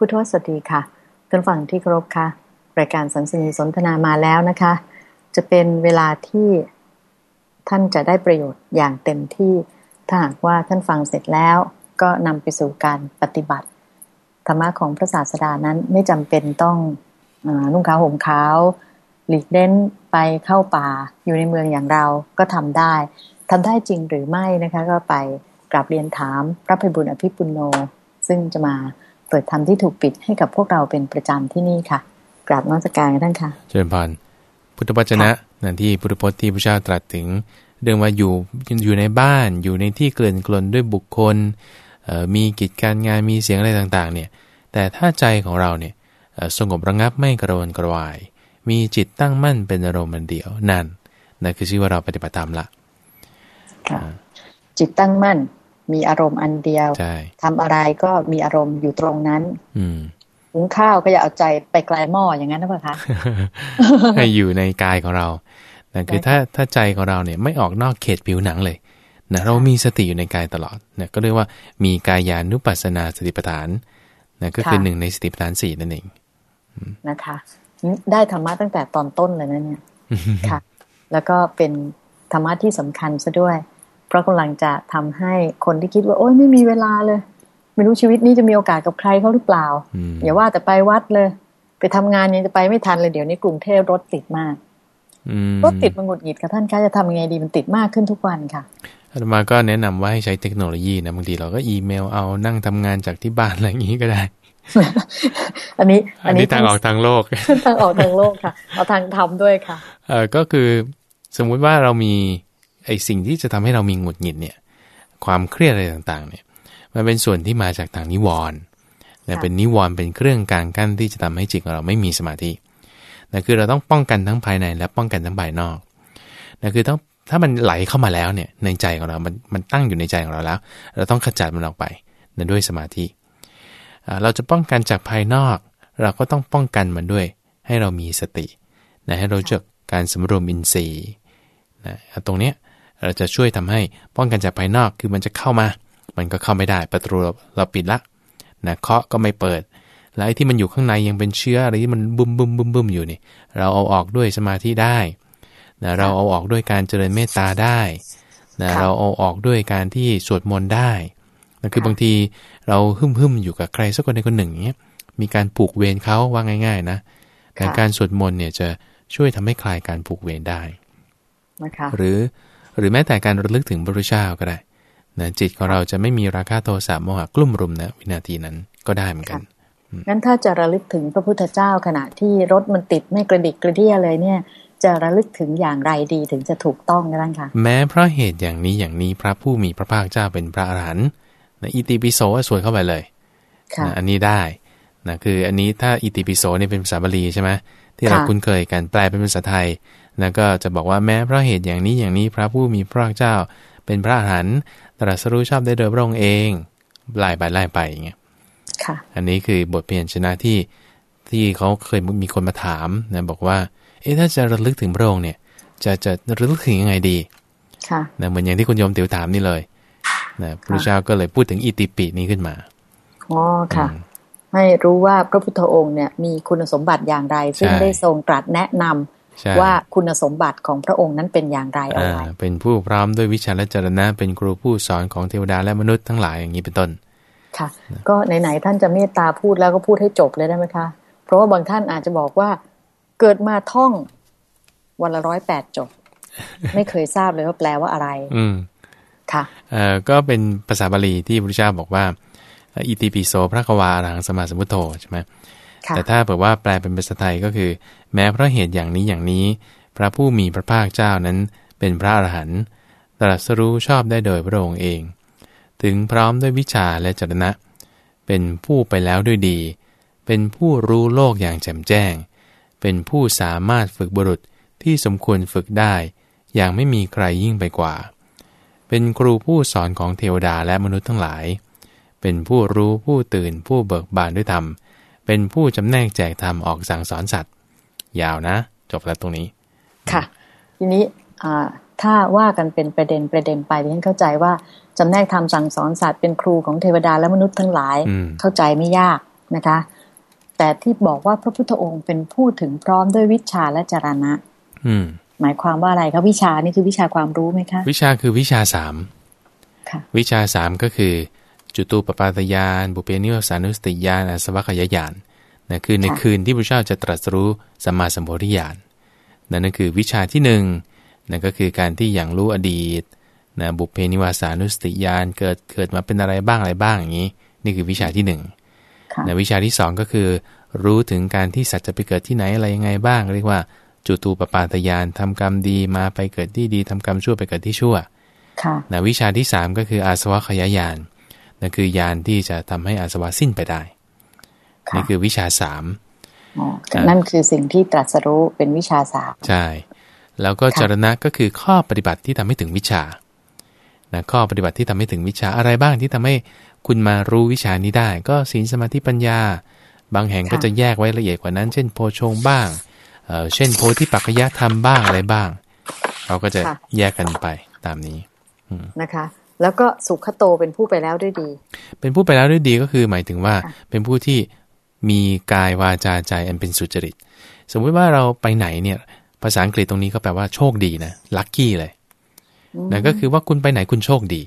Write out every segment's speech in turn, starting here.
พุทธวสวัสดีค่ะท่านฟังที่เคารพค่ะ รายการสันสนีสนทนามาแล้วนะคะ จะเป็นเวลาที่ท่านจะได้ประโยชน์อย่างเต็มที่ ถ้าหากว่าท่านฟังเสร็จแล้วก็นำไปสู่การปฏิบัติ ธรรมะของพระศาสดานั้นไม่จำเป็นต้องอนุ่งขาวห่มขาว หลีกเล่นไปเข้าป่าอยู่ในเมืองอย่างเราก็ทำได้ทำได้จริงหรือไม่นะคะ ก็ไปกราบเรียนถามพระภิบุญอภิปุโน ซึ่งจะมา เปิดธรรมที่ถูกปิดให้กับพวกเราเป็นประจำที่นี่ค่ะ กราบนมัสการท่านค่ะ เจริญพรพุทธวจนะนั่นที่พุทธพจน์ที่พระเจ้าตรัสถึง เรื่องว่าอยู่อยู่ในบ้านอยู่ในที่เกลื่อนกลนด้วยบุคคลมีกิจการงานมีเสียงอะไรต่างๆ เนี่ยแต่ถ้าใจของเราเนี่ยสงบระงับไม่กระวนกระวาย มีจิตตั้งมั่นเป็นอารมณ์เดียวนั่นนั่นคือชื่อว่าเราปฏิบัติตามละจิตตั้งมั่น มีอารมณ์อันเดียวทำอะไรก็มีอารมณ์อยู่ตรงนั้นอืหุงข้าวก็อย่าเอาใจไปไกลหม้ออย่างนั้นนะพ่อคะให้อยู่ในกายของเรานะคือถ้าถ้าใจของเราเนี่ยไม่ออกนอกเขตผิวหนังเลยนะเรามีสติอยู่ในกายตลอดนะก็เรียกว่ามีกายานุปัสนาสติปัฏฐานนะก็คือหนึ่งในสติปัฏฐานสี่นั่นเองนะคะได้ธรรมะตั้งแต่ตอนต้นเลยนะเนี่ยค่ะ แล้วก็เป็นธรรมะที่สำคัญซะด้วยเพ ราะกำลังจะทำให้คนที่คิดว่าโอ๊ยไม่มีเวลาเลย ไม่รู้ชีวิตนี้จะมีโอกาสกับใครเขาหรือเปล่าอย่าว่าแต่ไปวัดเลย ไปทำงานยังจะไปไม่ทันเลยเดี๋ยวนี้กรุงเทพรถติดมากรถติดมันหงุดหงิดค่ะท่านคะจะทำยังไงดีมันติดมากขึ้นทุกวันค่ะอาตมาก็แนะนำว่าให้ใช้เทคโนโลยีนะบางทีเราก็อีเมลเอานั่งทำงานจากที่บ้านอะไรอย่างนี้ก็ได้ อันนี้ อันนี้ทางออกทางโลกทางออกทางโลกค่ะ เอาทางทำด้วยค่ะ เออก็คือสมมุติว่าเรามี ไอสิ่งที่จะทำให้เรามีหงุดหงิดเนี่ย ความเครียดอะไรต่างๆ เนี่ย มันเป็นส่วนที่มาจากทางนิวรณ์นะเป็นนิวรณ์เป็นเครื่องกลางกั้นที่จะทำให้จิตของเราไม่มีสมาธินะคือเราต้องป้องกันทั้งภายในและป้องกันทั้งภายนอกนะคือต้องถ้ามันไหลเข้ามาแล้วเนี่ยในใจของเรา มันมันตั้งอยู่ในใจของเราแล้ว เราต้องขจัดมันออกไปนะด้วยสมาธิ เราจะป้องกันจากภายนอก เราก็ต้องป้องกันมันด้วย ให้เรามีสตินะให้เราเจอการสำรวมอินทรีย์นะตรงเนี้ยเจะช่วยทำให้ป้องกันจากภายนอกคือมันจะเข้ามา มันก็เข้าไม่ได้ประตูเราปิดละนะเคาะก็ไม่เปิด แล้วไอ้ที่มันอยู่ข้างในยังเป็นเชื้ออะไรที่มันบึ้มบึ้มบึ้มบึ้มอยู่นี่ เราเอาออกด้วยสมาธิได้นะเราเอาออกด้วยการเจริญเมตตาได้นะเราเอาออกด้วยการที่สวดมนต์ได้นะคือบางทีเราหึ่มหึมอยู่กับใครสักคนใดคนหนึ่งเนี้ย มีการผูกเวรเขาว่าง่าย ๆ นะแต่การสวดมนต์เนี่ยจะช่วยทำให้คลายการผูกเวรได้ หรือ หรือแม้แต่การระลึกถึงพระพุทธเจ้าก็ได้นะจิตของเราจะไม่มีราคะโทสะโมหะกลุ่มรุมนะวินาทีนั้นก็ได้เหมือนกันงั้นถ้าจะระลึกถึงพระพุทธเจ้าขณะที่รถมันติดไม่กระดิกกระเดี้ยเลยเนี่ย จะระลึกถึงอย่างไรดีถึงจะถูกต้องกันคะแม้เพราะเหตุอย่างนี้อย่างนี้พระผู้มีพระภาคเจ้าเป็นพระอรหันต์นะอิติปิโสสวยเข้าไปเลยนะอันนี้ได้นะคืออันนี้ถ้าอิติปิโสนี่เป็นภาษาบาลีใช่ไหมที่เราคุ้นเคยกันแปลเป็นภาษาไทย นะก็จะบอกว่าแม้เพราะเหตุอย่างนี้อย่างนี้พระผู้มีพระเจ้า เป็นพระอรหันต์ตรัสรู้ชอบได้โดยพระองค์เองไล่ไปไล่ไปอย่างเงี้ยอันนี้คือบทเพียนชนะที่ที่เขาเคยมีคนมาถามนะบอกว่า เอ๊ะถ้าจะระลึกถึงพระองค์เนี่ย จะจะระลึกถึงยังไงดีค่ะนะเหมือนอย่างที่คุณโยมติวถามนี่เลยนะพระเจ้าก็เลยพูดถึงอิติปินี้ขึ้นมาอ๋อค่ะให้รู้ว่าพระพุทธองค์เนี่ยมีคุณสมบัติอย่างไร ซึ่งได้ทรงตรัสแนะนำ ว่าคุณสมบัติของพระองค์นั้นเป็นอย่างไรเอาไว้เป็นผู้พร้อมด้วยวิชาและจรณะ เป็นครูผู้สอนของเทวดาและมนุษย์ทั้งหลายอย่างนี้เป็นต้น ค่ะ ก็ไหนๆท่านจะเมตตาพูดแล้วก็พูดให้จบเลยได้ไหมคะ เพราะว่าบางท่านอาจจะบอกว่าเกิดมาท่องวันละร้อยแปดจบ ไม่เคยทราบเลยว่าแปลว่าอะไร อืมค่ะเอ่อก็เป็นภาษาบาลีที่พระพุทธเจ้าบอกว่าอิติปิโสพระกวาอรังสมาสมุทโธใช่ไหม แต่ถ้าเปิดว่าแปลเป็นภาษาไทยก็คือ แม้เพราะเหตุอย่างนี้อย่างนี้ พระผู้มีพระภาคเจ้านั้น เป็นพระอรหันต์ตรัสรู้ชอบได้โดยพระองค์เอง ถึงพร้อมด้วยวิชาและจรณะ เป็นผู้ไปแล้วด้วยดี เป็นผู้รู้โลกอย่างแจ่มแจ้ง เป็นผู้สามารถฝึกบุรุษที่สมควรฝึกได้ อย่างไม่มีใครยิ่งไปกว่า เป็นครูผู้สอนของเทวดาและมนุษย์ทั้งหลาย เป็นผู้รู้ผู้ตื่นผู้เบิกบานด้วยธรรมเป็นผู้จำแนกแจกธรรมออกสั่งสอนสัตว์ ยาวนะ จบแล้วตรงนี้ ค่ะ ทีนี้ถ้าว่ากันเป็นประเด็นประเด็นไปดิฉันเข้าใจว่าจำแนกธรรมสั่งสอนสัตว์เป็นครูของเทวดาและมนุษย์ทั้งหลายเข้าใจไม่ยากนะคะ แต่ที่บอกว่าพระพุทธองค์เป็นผู้ถึงพร้อมด้วยวิชาและจรณะอืมหมายความว่าอะไรคะวิชานี่คือวิชาความรู้ไหมคะ วิชาคือวิชาสามค่ะวิชาสามก็คือ จุตูปปาตยาน บุพเพนิวสานุสติญาณอาสวัคยญาณนะคือในคืนที่พระเจ้าจะตรัสรู้สัมมาสัมโพธิญาณนั่นนั่นคือวิชาที่หนึ่งนั่นก็คือการที่อย่างรู้อดีตนะบุพเพนิวสานุสติญาณเกิดเกิดมาเป็นอะไรบ้างอะไรบ้างอย่างนี้ นี่คือวิชาที่หนึ่งค่ะนะวิชาที่สองก็คือ รู้ถึงการที่สัตว์จะไปเกิดที่ไหนอะไรยังไงบ้าง เรียกว่าจุตูปปาตยานทำกรรมดีมาไปเกิดที่ดีทำกรรมชั่วไปเกิดที่ชั่วค่ะนะวิชาที่3ก็คืออาสวะขยายาน นั่นคือยานที่จะทำให้อาสวะสิ้นไปได้ค่ะนี่คือวิชาอ๋อนั่นคือสิ่งที่ตรัสรู้เป็นวิชาสาม3ใช่ แล้วก็ค่ะจรณะก็คือข้อปฏิบัติที่ทำให้ถึงวิชานะข้อปฏิบัติที่ทำให้ถึงวิชาอะไรบ้างที่ทำให้คุณมารู้วิชานี้ได้ ก็ศีลสมาธิปัญญา บางแห่งก็จะแยกไว้ละเอียดกว่านั้น เช่นโพชงบ้างเอ่อเช่นโพธิปัจจยธรรมบ้างอะไรบ้าง เราก็จะแยกกันไปตามนี้นะคะ แล้วก็สุขโตเป็นผู้ไปแล้วด้วยดี เป็นผู้ไปแล้วด้วยดีก็คือหมายถึงว่าค่ะเป็นผู้ที่มีกายวาจาใจอันเป็นสุจริต สมมุติว่าเราไปไหนเนี่ย ภาษาอังกฤษตรงนี้ก็แปลว่าโชคดีนะลัคกี้เลยนะก็คือว่าคุณไปไหนคุณโชคดี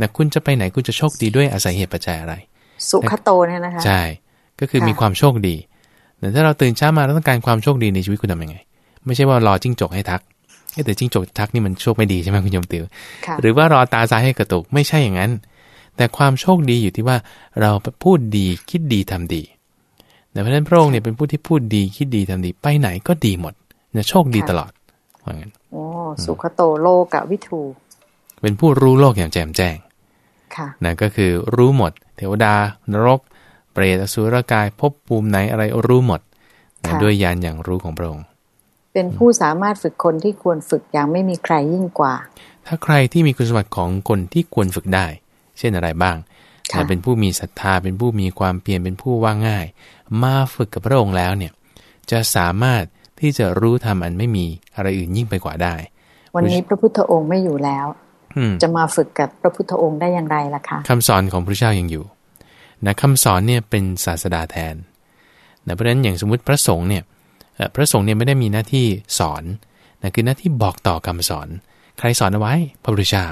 นะคุณจะไปไหนคุณจะโชคดีด้วยอาศัยเหตุปัจจัยอะไร สุขโตเนี่ยนะคะใช่ก็คือค่ะมีความโชคดีแต่ถ้าเราตื่นเช้ามาแล้วต้องการความโชคดีในชีวิตคุณทำยังไง ไม่ใช่ว่ารอจิ้งจกให้ทักเอ๊ะ แต่จิ้งจกทักนี่มันโชคไม่ดีใช่ไหมคุณโยมติวค่ะหรือว่ารอตาซ้ายให้กระตุกไม่ใช่อย่างนั้น แต่ความโชคดีอยู่ที่ว่าเราพูดดีคิดดีทำดีแต่เพราะฉะนั้นพระองค์เนี่ยเป็นผู้ที่พูดดีคิดดีทำดีไปไหนก็ดีหมดเนี่ยโชคดีตลอดว่างั้นโอ้สุขโตโลกะวิถูเป็นผู้รู้โลกอย่างแจ่มแจ้งค่ะนะก็คือรู้หมด เทวดานรก เปรตอสุรกายภพภูมิไหนอะไรรู้หมดนะค่ะด้วยญาณอย่างรู้ของพระองค์ เป็นผู้สามารถฝึกคนที่ควรฝึกอย่างไม่มีใครยิ่งกว่า ถ้าใครที่มีคุณสมบัติของคนที่ควรฝึกได้ เช่นอะไรบ้างค่ะนะเป็นผู้มีศรัทธาเป็นผู้มีความเพียรเป็นผู้ว่าง่าย มาฝึกกับพระองค์แล้วเนี่ย จะสามารถที่จะรู้ธรรมอันไม่มีอะไรอื่นยิ่งไปกว่าได้ วันนี้พระพุทธองค์ไม่อยู่แล้วอืมจะมาฝึกกับพระพุทธองค์ได้อย่างไรล่ะคะคำสอนของพระเจ้ายังอยู่นะคำสอนเนี่ยเป็นศาสดาแทนนะเพราะฉะนั้นอย่างสมมุติพระสงฆ์เนี่ยเอ่อ พระสงฆ์เนี่ยไม่ได้มีหน้าที่สอนนะคือหน้าที่บอกต่อคำสอน ใครสอนเอาไว้พระพุทธเจ้า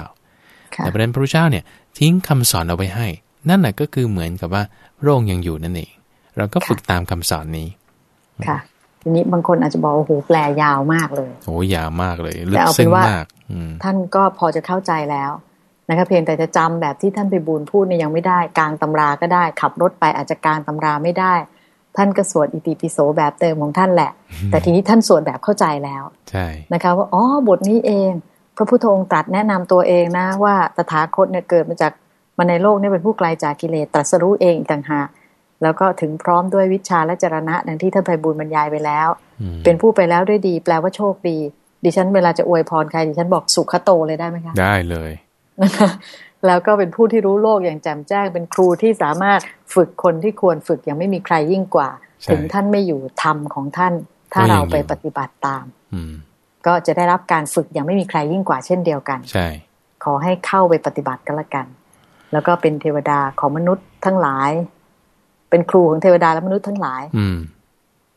ค่ะแต่ประเด็นพระพุทธเจ้าเนี่ยทิ้งคำสอนเอาไว้ให้ นั่นแหละก็คือเหมือนกับว่าพระองค์ยังอยู่นั่นเอง เราก็ฝึกตามคำสอนนี้ ค่ะ ทีนี้บางคนอาจจะบอกว่าโอ้โหแปลยาวมากเลยโอ้ยาวมากเลยลึแต่กเอาเป็นซึ้งว่ามากอืมท่านก็พอจะเข้าใจแล้วนะคะเพียงแต่จะจำแบบที่ท่านไปบูลพูดเนี่ยยังไม่ได้กลางตำราก็ได้ ขับรถไปอาจจะกลางตำราไม่ได้ ท่านก็สวดอิติปิโสแบบเติมของท่านแหละ แต่ทีนี้ท่านสวดแบบเข้าใจแล้วใช่นะคะว่าอ๋อบทนี้เอง พระพุทธองค์ตรัสแนะนำตัวเองนะว่าตถาคตเนี่ยเกิดมาจากมาในโลกเนี่ยเป็นผู้ไกลจากกิเลสตรัสรู้เองอีกต่างหากแล้วก็ถึงพร้อมด้วยวิชาและจรณะดังที่ท่านไพบูลย์บรรยายไปแล้วอืมเป็นผู้ไปแล้วด้วยดี แปลว่าโชคดี ดิฉันเวลาจะอวยพรใครดิฉันบอกสุขโตเลยได้ไหมคะได้เลยนะคะ แล้วก็เป็นผู้ที่รู้โลกอย่างแจ่มแจ้ง เป็นครูที่สามารถฝึกคนที่ควรฝึกอย่างไม่มีใครยิ่งกว่าใช่ถึงท่านไม่อยู่ธรรมของท่าน ถ้าก็ยังเราไปอยู่ปฏิบัติตาม อืมก็จะได้รับการฝึกอย่างไม่มีใครยิ่งกว่าเช่นเดียวกัน ใช่ ขอให้เข้าไปปฏิบัติกันละกัน แล้วก็เป็นเทวดาของมนุษย์ทั้งหลาย เป็นครูของเทวดาและมนุษย์ทั้งหลาย อืม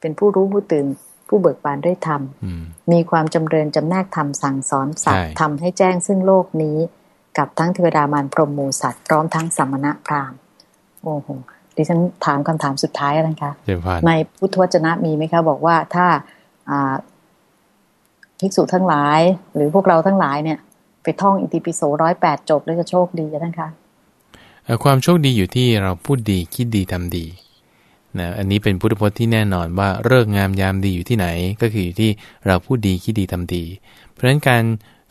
เป็นผู้รู้ผู้ตื่นผู้เบิกบานด้วยธรรมอืมมีความจำเริญจำแนกธรรมสั่งสอนสัตว์ใช่ทำให้แจ้งซึ่งโลกนี้ กับทั้งเทวดามารพรหมหมูสัตว์พร้อมทั้งสัมมณะพราหมณ์โอ้โหดิฉันถามคำถามสุดท้ายแล้วนะคะเจริญพรในพุทธวจนะมีไหมคะ บอกว่าถ้าอ่าภิกษุทั้งหลาย หรือพวกเราทั้งหลายเนี่ย ไปท่องอิติปิโสร้อยแปดจบแล้วจะโชคดีอะท่านคะเอ่อความโชคดีอยู่ที่เราพูดดีคิดดีทำดีนะอันนี้เป็นพุทธพจน์ที่แน่นอนว่าเลิกษ์งามยามดีอยู่ที่ไหน ก็คืออยู่ที่เราพูดดีคิดดีทำดี เพราะฉะนั้นการ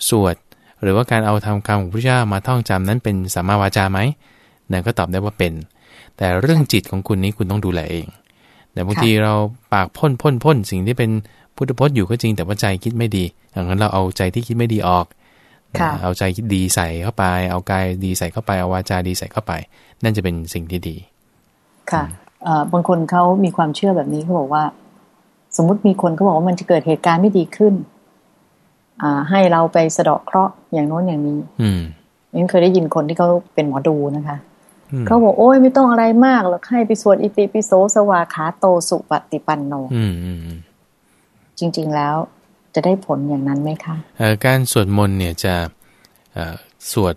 สวดห รือว่าการเอาทำคำของพระเจ้ามาท่องจำนั้นเป็นสัมมาวาจาไหมนะก็ตอบได้ว่าเป็น แต่เรื่องจิตของคุณนี้คุณต้องดูแลเอง แต่บางทีเราปากพ่นพ่นพ่นสิ่งที่เป็นพุทธพจน์อยู่ก็จริงแต่ว่าใจคิดไม่ดีอย่างนั้นเราเอาใจที่คิดไม่ดีออกค่ะเอาใจคิดดีใส่เข้าไป เอากายดีใส่เข้าไป เอาวาจาดีใส่เข้าไป นั่นจะเป็นสิ่งที่ดี ค่ะเอ่อบางคนเขามีความเชื่อแบบนี้เขาบอกว่า สมมุติมีคนเขาบอกว่ามันจะเกิดเหตุการณ์ไม่ดีขึ้น อ่า ให้เราไปสะเดาะเคราะห์อย่างโน้นอย่างนี้ อืมยังเคยได้ยินคนที่เขาเป็นหมอดูนะคะอืมเขาบอกโอ้ยไม่ต้องอะไรมากหรอกให้ไปสวดอิติปิโสสวาขาโตสุปฏิปันโนอืมอืมอืมจริง ๆแล้วจะได้ผลอย่างนั้นไหมคะเอ่อการสวดมนต์เนี่ยจะเอ่อสวด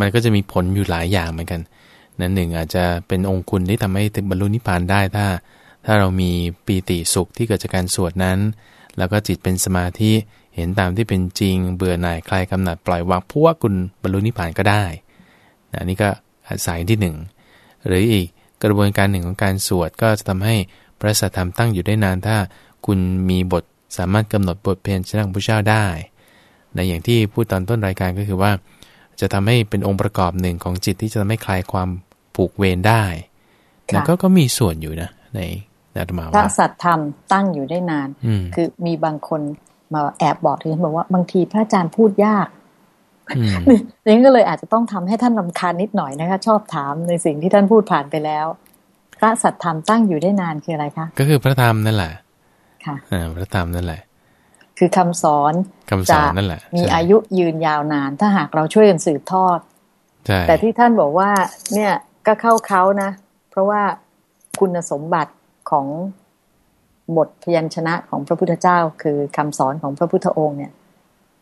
มันก็จะมีผลอยู่หลายอย่างเหมือนกันนั่นหนึ่งอาจจะเป็นองค์คุณที่ทำให้ถึงบรรลุนิพพานได้ถ้า ถ้าเรามีปีติสุขที่เกิดจากการสวดนั้น แล้วก็จิตเป็นสมาธิ เห็นตามที่เป็นจริงเบื่อหน่ายคลายกำหนัดปล่อยวางพวกคุณบรรลุนิพพานก็ได้นะอันนี่ก็สายที่หนึ่งหรืออีกกระบวนการหนึ่งของการสวดก็จะทำให้พระสัทธรรมตั้งอยู่ได้นาน ถ้าคุณมีบทสามารถกำหนดบทเพลงชนะของพระเจ้าได้ในอย่างที่พูดตอนต้นรายการก็คือว่า จะทำให้เป็นองค์ประกอบหนึ่งของจิตที่จะทำให้คลายความผูกเวรได้ค่ะนะก็ก็มีส่วนอยู่นะในในอาตมาพระว่าสัตธรรมตั้งอยู่ได้นานอืมคือมีบางคน มาแอบบอกที่ฉันบอกว่าบางทีพระอาจารย์พูดยากอืมนี่ก็เลยอาจจะต้องทำให้ท่านลำคาญนิดหน่อยนะคะ ชอบถามในสิ่งที่ท่านพูดผ่านไปแล้ว พระสัตธรรมตั้งอยู่ได้นานคืออะไรคะก็คือพระธรรมนั่นแหละ ค่ะอ่าพระธรรมนั่นแหละ คือคำสอนคำสอนนั่นแหละ มีใช่อายุยืนยาวนาน ถ้าหากเราช่วยกันสืบทอดใช่แต่ที่ท่านบอกว่า เนี่ยก็เข้าเขานะ เพราะว่าคุณสมบัติของ บทพยัญชนะของพระพุทธเจ้า คือคำสอนของพระพุทธองค์เนี่ย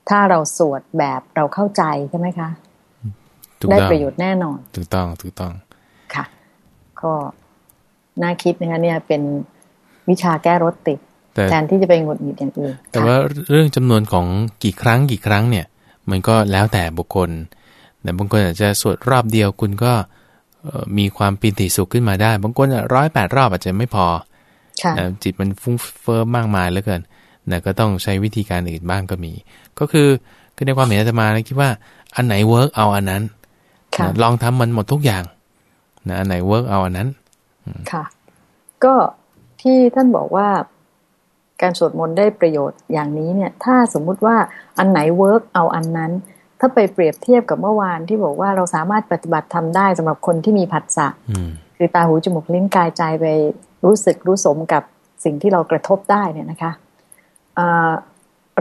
ถ้าเราสวดแบบเราเข้าใจใช่ไหมคะถูกได้ต้องประโยชน์แน่นอน ถูกต้องถูกต้องค่ะ ก็น่าคิดนะคะเนี่ยเป็นวิชาแก้รถติดแต่แทนที่จะไปหงุดหงิดอย่างอื่น แต่ค่ะว่าเรื่องจำนวนของกี่ครั้งกี่ครั้งเนี่ย มันก็แล้วแต่บุคคล แต่บางคนอาจจะสวดรอบเดียวคุณก็เอ่อมีความปิติสุขขึ้นมาได้ บางคนร้อยแปดรอบอาจจะไม่พอค่ะ นะจิตมันฟุ้งเฟ้อมากมายเหลือเกินนะก็ต้องใช้วิธีการอื่นบ้างก็มี ก็คือคือในความเห็นอาตมานะคิดว่าอันไหน work เอาอันนั้นแหละนะลองทำมันหมดทุกอย่างนะอันไหน work เอาอันนั้นแหละ ก็ที่ท่านบอกว่าการสวดมนต์ได้ประโยชน์อย่างนี้เนี่ย ถ้าสมมุติว่าอันไหน work เอาอันนั้น ถ้าไปเปรียบเทียบกับเมื่อวานที่บอกว่าเราสามารถปฏิบัติธรรมได้สำหรับคนที่มีผัสสะอืมคือตาหูจมูกลิ้นกายใจไป รู้สึกรู้สมกับสิ่งที่เรากระทบได้เนี่ยนะคะเอ่อ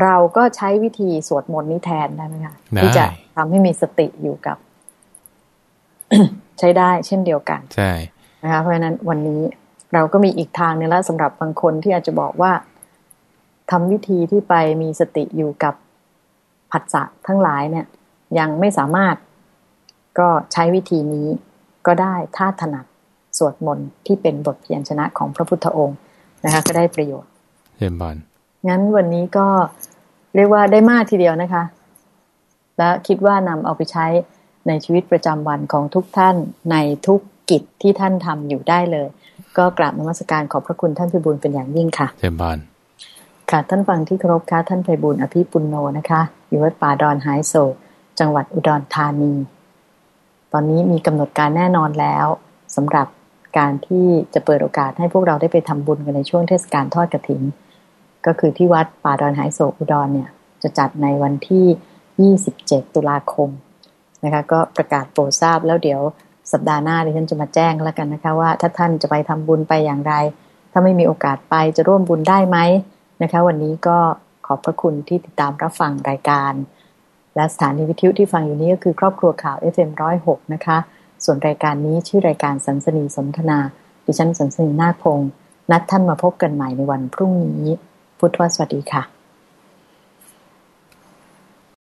เราก็ใช้วิธีสวดมนต์นี้แทนได้ไหมคะได้ที่จะทำให้มีสติอยู่กับ ใช้ได้เช่นเดียวกัน ใช่นะคะเพราะฉะนั้นวันนี้เราก็มีอีกทางหนึงแล้วสำหรับบางคนที่อาจจะบอกว่าทำวิธีที่ไปมีสติอยู่กับผัสสะทั้งหลายเนี่ย ยังไม่สามารถก็ใช้วิธีนี้ก็ได้ถ้าถนัด สวดมนต์ที่เป็นบทพยัญชนะของพระพุทธองค์นะคะ ก็ได้ประโยชน์เรียนบอลงั้นวันนี้ก็เรียกว่าได้มากทีเดียวนะคะ และคิดว่านำเอาไปใช้ในชีวิตประจำวันของทุกท่านในทุกกิจที่ท่านทำอยู่ได้เลย ก็กราบนมัสการขอบพระคุณท่านพิบูลเป็นอย่างยิ่งค่ะเรียนบอลค่ะท่านฟังที่เคารพค่ะท่านไพบูลย์อภิปุณโนนะคะอยู่วัดป่าดอนหายโศกจังหวัดอุดรธานี ตอนนี้มีกำหนดการแน่นอนแล้วสำหรับ การที่จะเปิดโอกาสให้พวกเราได้ไปทำบุญกันในช่วงเทศกาลทอดกระถิน ก็คือที่วัดป่าดอนหายโศกอุดรเนี่ย จะจัดในวันที่ 27 ตุลาคมนะคะก็ประกาศโปรทราบแล้วเดี๋ยวสัปดาห์หน้าดิฉันจะมาแจ้งแล้วกันนะคะว่าถ้าท่านจะไปทำบุญไปอย่างไร ถ้าไม่มีโอกาสไปจะร่วมบุญได้ไหมนะคะ วันนี้ก็ขอบพระคุณที่ติดตามรับฟังรายการ และสถานีวิทยุที่ฟังอยู่นี้ก็คือครอบครัวข่าว FM106 นะคะ ส่วนรายการนี้ชื่อรายการสันสนีสนทนา ดิฉันสันสนีนาคพงศ์นัดท่านมาพบกันใหม่ในวันพรุ่งนี้ พุทธวสวัสดีค่ะ